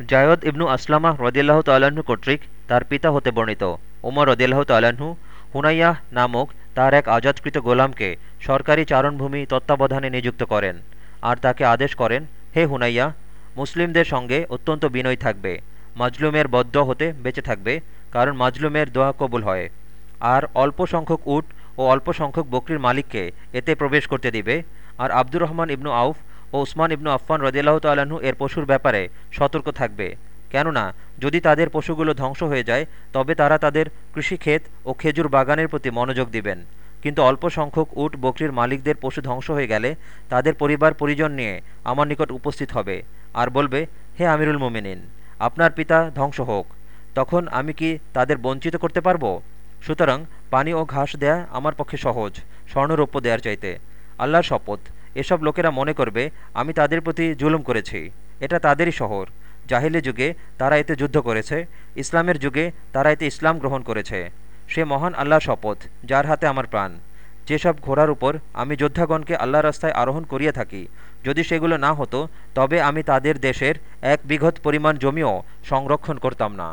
জায়দ ইবনু আসলামা রদিল্লাহ তাল্লাহ্ন কর্তৃক তার পিতা হতে বর্ণিত। ওমর রদিল্লাহ তাল্লাহ্ন হুনাইয়াহ নামক তার এক আজাদকৃত গোলামকে সরকারি চারণভূমি তত্ত্বাবধানে নিযুক্ত করেন আর তাকে আদেশ করেন, হে হুনাইয়া মুসলিমদের সঙ্গে অত্যন্ত বিনয় থাকবে, মাজলুমের বদ্ধ হতে বেঁচে থাকবে, কারণ মাজলুমের দোয়া কবুল হয়। আর অল্প সংখ্যক উট ও অল্প সংখ্যক বকরির মালিককে এতে প্রবেশ করতে দিবে। আর আব্দুর রহমান ইবনু আউফ ও উসমান ইবনু আফফান রদিল্লাহ তাল্লাহ্ন এর পশুর ব্যাপারে সতর্ক থাকবে। কেননা, যদি তাদের পশুগুলো ধ্বংস হয়ে যায়, তবে তারা তাদের কৃষিক্ষেত ও খেজুর বাগানের প্রতি মনোযোগ দিবেন। কিন্তু অল্প সংখ্যক উট বকরির মালিকদের পশু ধ্বংস হয়ে গেলে তাদের পরিবার পরিজন নিয়ে আমার নিকট উপস্থিত হবে আর বলবে, হে আমিরুল মোমিনিন, আপনার পিতা ধ্বংস হোক। তখন আমি কি তাদের বঞ্চিত করতে পারব? সুতরাং পানি ও ঘাস দেয়া আমার পক্ষে সহজ, স্বর্ণরৌপ্য দেওয়ার চাইতে। আল্লাহর শপথ। এসব লোকেরা মনে করবে, আমি তাদের প্রতি জুলুম করেছি। এটা তাদেরই শহর। জাহিলি যুগে তারা এতে যুদ্ধ করেছে, ইসলামের যুগে তারা এতে ইসলাম গ্রহণ করেছে। সে মহান আল্লাহর শপথ, যার হাতে আমার প্রাণ। যেসব ঘোড়ার উপর আমি যোদ্ধাগণকে আল্লাহ রাস্তায় আরোহণ করিয়ে থাকি, যদি সেগুলো না হতো, তবে আমি তাদের দেশের এক বিঘত পরিমাণ জমিও সংরক্ষণ করতাম না।